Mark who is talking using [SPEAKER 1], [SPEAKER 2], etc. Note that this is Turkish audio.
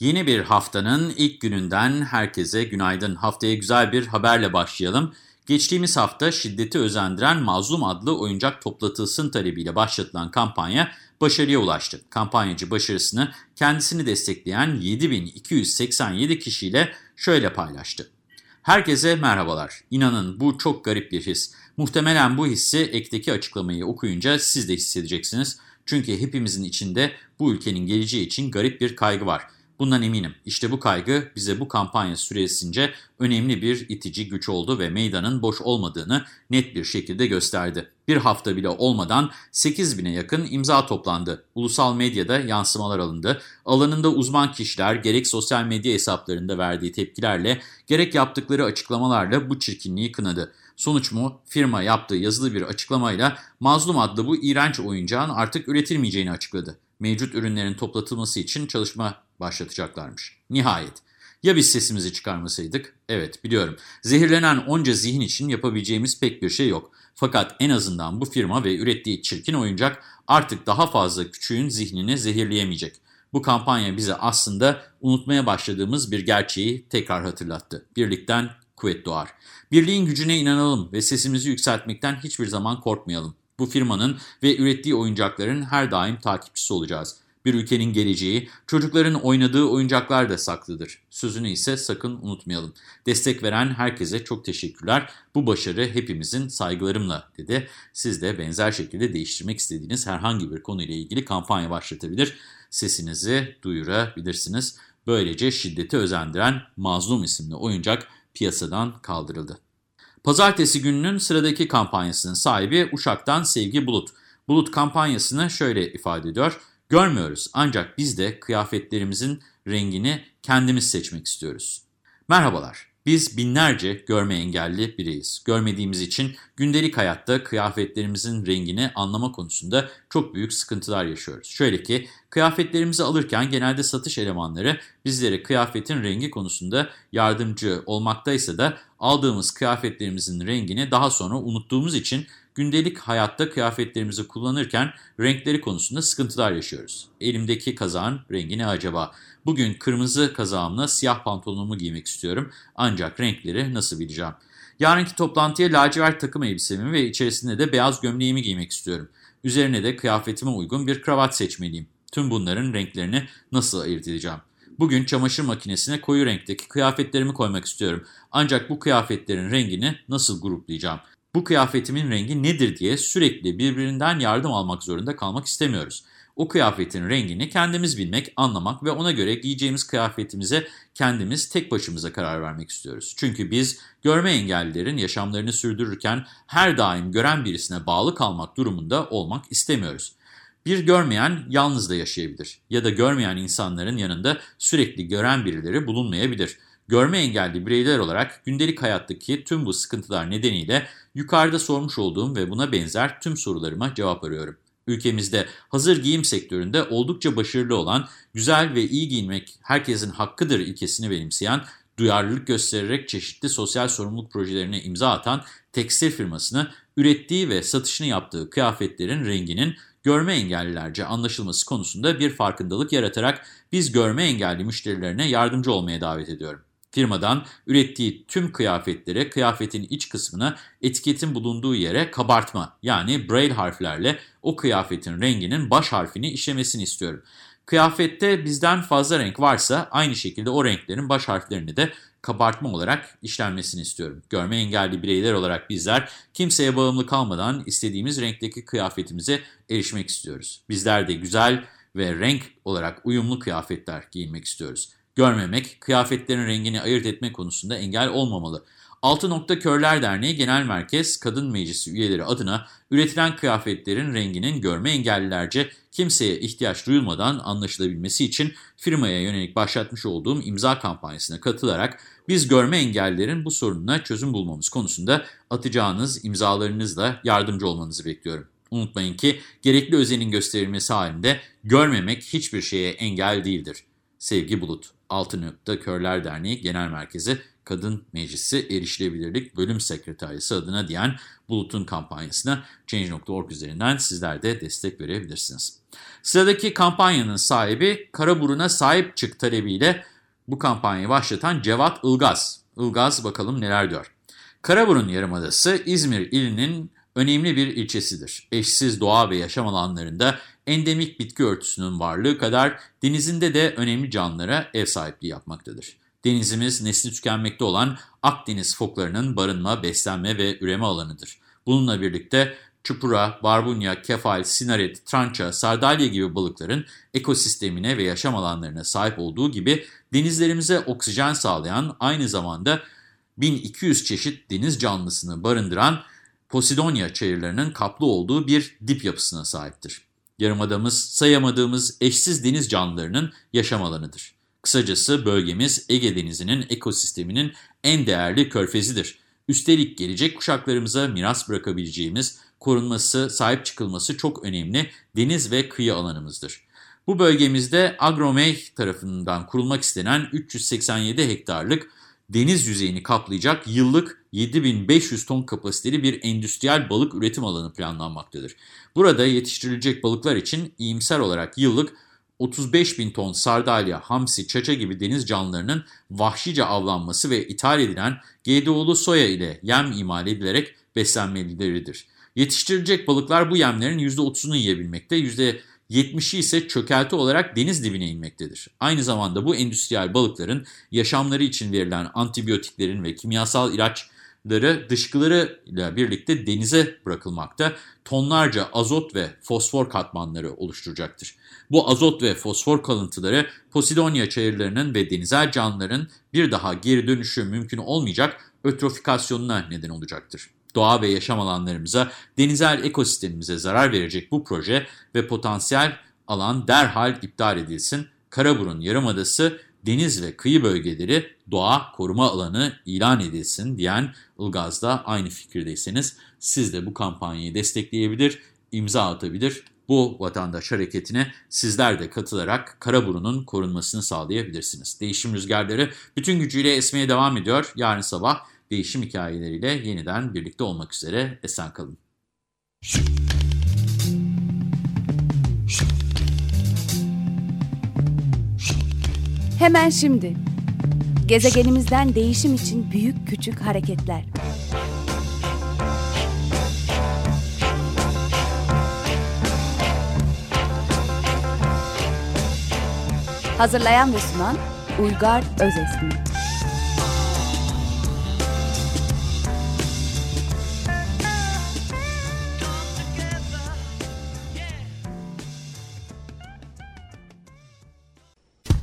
[SPEAKER 1] Yeni bir haftanın ilk gününden herkese günaydın. Haftaya güzel bir haberle başlayalım. Geçtiğimiz hafta şiddeti özendiren Mazlum adlı oyuncak toplatılsın talebiyle başlatılan kampanya başarıya ulaştı. Kampanyacı başarısını kendisini destekleyen 7287 kişiyle şöyle paylaştı. Herkese merhabalar. İnanın bu çok garip bir his. Muhtemelen bu hissi ekteki açıklamayı okuyunca siz de hissedeceksiniz. Çünkü hepimizin içinde bu ülkenin geleceği için garip bir kaygı var. Bundan eminim. İşte bu kaygı bize bu kampanya süresince önemli bir itici güç oldu ve meydanın boş olmadığını net bir şekilde gösterdi. Bir hafta bile olmadan 8 bine yakın imza toplandı. Ulusal medyada yansımalar alındı. Alanında uzman kişiler gerek sosyal medya hesaplarında verdiği tepkilerle gerek yaptıkları açıklamalarla bu çirkinliği kınadı. Sonuç mu? Firma yaptığı yazılı bir açıklamayla Mazlum adlı bu iğrenç oyuncağın artık üretilmeyeceğini açıkladı. Mevcut ürünlerin toplatılması için çalışma başlatacaklarmış. Nihayet. Ya biz sesimizi çıkarmasaydık? Evet biliyorum. Zehirlenen onca zihin için yapabileceğimiz pek bir şey yok. Fakat en azından bu firma ve ürettiği çirkin oyuncak artık daha fazla küçüğün zihnini zehirleyemeyecek. Bu kampanya bize aslında unutmaya başladığımız bir gerçeği tekrar hatırlattı. Birlikten kuvvet doğar. Birliğin gücüne inanalım ve sesimizi yükseltmekten hiçbir zaman korkmayalım. Bu firmanın ve ürettiği oyuncakların her daim takipçisi olacağız. Bir ülkenin geleceği, çocukların oynadığı oyuncaklar da saklıdır. Sözünü ise sakın unutmayalım. Destek veren herkese çok teşekkürler. Bu başarı hepimizin saygılarımla dedi. Siz de benzer şekilde değiştirmek istediğiniz herhangi bir konuyla ilgili kampanya başlatabilir. Sesinizi duyurabilirsiniz. Böylece şiddeti özendiren Mazlum isimli oyuncak piyasadan kaldırıldı. Pazartesi gününün sıradaki kampanyasının sahibi Uşak'tan Sevgi Bulut. Bulut kampanyasını şöyle ifade ediyor. Görmüyoruz ancak biz de kıyafetlerimizin rengini kendimiz seçmek istiyoruz. Merhabalar, biz binlerce görme engelli bireyiz. Görmediğimiz için gündelik hayatta kıyafetlerimizin rengini anlama konusunda çok büyük sıkıntılar yaşıyoruz. Şöyle ki kıyafetlerimizi alırken genelde satış elemanları bizlere kıyafetin rengi konusunda yardımcı olmaktaysa da aldığımız kıyafetlerimizin rengini daha sonra unuttuğumuz için gündelik hayatta kıyafetlerimizi kullanırken renkleri konusunda sıkıntılar yaşıyoruz. Elimdeki kazağın rengi ne acaba? Bugün kırmızı kazağımla siyah pantolonumu giymek istiyorum ancak renkleri nasıl bileceğim? Yarınki toplantıya lacivert takım elbisemi ve içerisinde de beyaz gömleğimi giymek istiyorum. Üzerine de kıyafetime uygun bir kravat seçmeliyim. Tüm bunların renklerini nasıl ayırt edeceğim? Bugün çamaşır makinesine koyu renkteki kıyafetlerimi koymak istiyorum. Ancak bu kıyafetlerin rengini nasıl gruplayacağım? Bu kıyafetimin rengi nedir diye sürekli birbirinden yardım almak zorunda kalmak istemiyoruz. O kıyafetin rengini kendimiz bilmek, anlamak ve ona göre giyeceğimiz kıyafetimize kendimiz tek başımıza karar vermek istiyoruz. Çünkü biz görme engellilerin yaşamlarını sürdürürken her daim gören birisine bağlı kalmak durumunda olmak istemiyoruz. Bir görmeyen yalnız da yaşayabilir ya da görmeyen insanların yanında sürekli gören birileri bulunmayabilir. Görme engelli bireyler olarak gündelik hayattaki tüm bu sıkıntılar nedeniyle yukarıda sormuş olduğum ve buna benzer tüm sorularıma cevap arıyorum. Ülkemizde hazır giyim sektöründe oldukça başarılı olan, güzel ve iyi giyinmek herkesin hakkıdır ilkesini benimseyen, duyarlılık göstererek çeşitli sosyal sorumluluk projelerine imza atan tekstil firmasını ürettiği ve satışını yaptığı kıyafetlerin renginin görme engellilerce anlaşılması konusunda bir farkındalık yaratarak biz görme engelli müşterilerine yardımcı olmaya davet ediyorum. Firmadan ürettiği tüm kıyafetlere kıyafetin iç kısmına etiketin bulunduğu yere kabartma yani braille harflerle o kıyafetin renginin baş harfini işlemesini istiyorum. Kıyafette bizden fazla renk varsa aynı şekilde o renklerin baş harflerini de kabartma olarak işlenmesini istiyorum. Görme engelli bireyler olarak bizler kimseye bağımlı kalmadan istediğimiz renkteki kıyafetimize erişmek istiyoruz. Bizler de güzel ve renk olarak uyumlu kıyafetler giyinmek istiyoruz. Görmemek, kıyafetlerin rengini ayırt etme konusunda engel olmamalı. Altı Nokta Körler Derneği Genel Merkez Kadın Meclisi üyeleri adına üretilen kıyafetlerin renginin görme engellilerce kimseye ihtiyaç duyulmadan anlaşılabilmesi için firmaya yönelik başlatmış olduğum imza kampanyasına katılarak biz görme engellilerin bu sorununa çözüm bulmamız konusunda atacağınız imzalarınızla yardımcı olmanızı bekliyorum. Unutmayın ki gerekli özenin gösterilmesi halinde görmemek hiçbir şeye engel değildir. Sevgi Bulut, Altınokta Körler Derneği Genel Merkezi Kadın Meclisi Erişilebilirlik Bölüm Sekreterisi adına diyen Bulut'un kampanyasına Change.org üzerinden sizler de destek verebilirsiniz. Sıradaki kampanyanın sahibi Karaburun'a sahip çık talebiyle bu kampanyayı başlatan Cevat Ilgaz. Ilgaz bakalım neler diyor. Karaburun Yarımadası İzmir ilinin önemli bir ilçesidir. Eşsiz doğa ve yaşam alanlarında endemik bitki örtüsünün varlığı kadar denizinde de önemli canlılara ev sahipliği yapmaktadır. Denizimiz nesli tükenmekte olan Akdeniz foklarının barınma, beslenme ve üreme alanıdır. Bununla birlikte çupura, barbunya, kefal, sinarit, trança, sardalya gibi balıkların ekosistemine ve yaşam alanlarına sahip olduğu gibi denizlerimize oksijen sağlayan aynı zamanda 1200 çeşit deniz canlısını barındıran Posidonia çayırlarının kaplı olduğu bir dip yapısına sahiptir. Yarımadamız sayamadığımız eşsiz deniz canlılarının yaşam alanıdır. Kısacası bölgemiz Ege Denizi'nin ekosisteminin en değerli körfezidir. Üstelik gelecek kuşaklarımıza miras bırakabileceğimiz, korunması, sahip çıkılması çok önemli deniz ve kıyı alanımızdır. Bu bölgemizde Agromey tarafından kurulmak istenen 387 hektarlık deniz yüzeyini kaplayacak yıllık 7500 ton kapasiteli bir endüstriyel balık üretim alanı planlanmaktadır. Burada yetiştirilecek balıklar için iyimser olarak yıllık 35 bin ton sardalya, hamsi, çaça gibi deniz canlılarının vahşice avlanması ve ithal edilen GDO'lu soya ile yem imal edilerek beslenmelileridir. Yetiştirilecek balıklar bu yemlerin %30'unu yiyebilmekte, %70'i ise çökelti olarak deniz dibine inmektedir. Aynı zamanda bu endüstriyel balıkların yaşamları için verilen antibiyotiklerin ve kimyasal ilaç ları dışkılarıyla birlikte denize bırakılmakta tonlarca azot ve fosfor katmanları oluşturacaktır. Bu azot ve fosfor kalıntıları Posidonia çayırlarının ve denizel canlıların bir daha geri dönüşü mümkün olmayacak ötrofikasyonuna neden olacaktır. Doğa ve yaşam alanlarımıza, denizel ekosistemimize zarar verecek bu proje ve potansiyel alan derhal iptal edilsin. Karaburun Yarımadası deniz ve kıyı bölgeleri doğa koruma alanı ilan edilsin diyen Ilgaz'da aynı fikirdeyseniz siz de bu kampanyayı destekleyebilir, imza atabilir. Bu vatandaş hareketine sizler de katılarak Karaburun'un korunmasını sağlayabilirsiniz. Değişim rüzgarları bütün gücüyle esmeye devam ediyor. Yarın sabah değişim hikayeleriyle yeniden birlikte olmak üzere esen kalın.
[SPEAKER 2] Hemen şimdi. Gezegenimizden değişim için büyük küçük hareketler. Hazırlayan ve sunan Uygar Özesmi.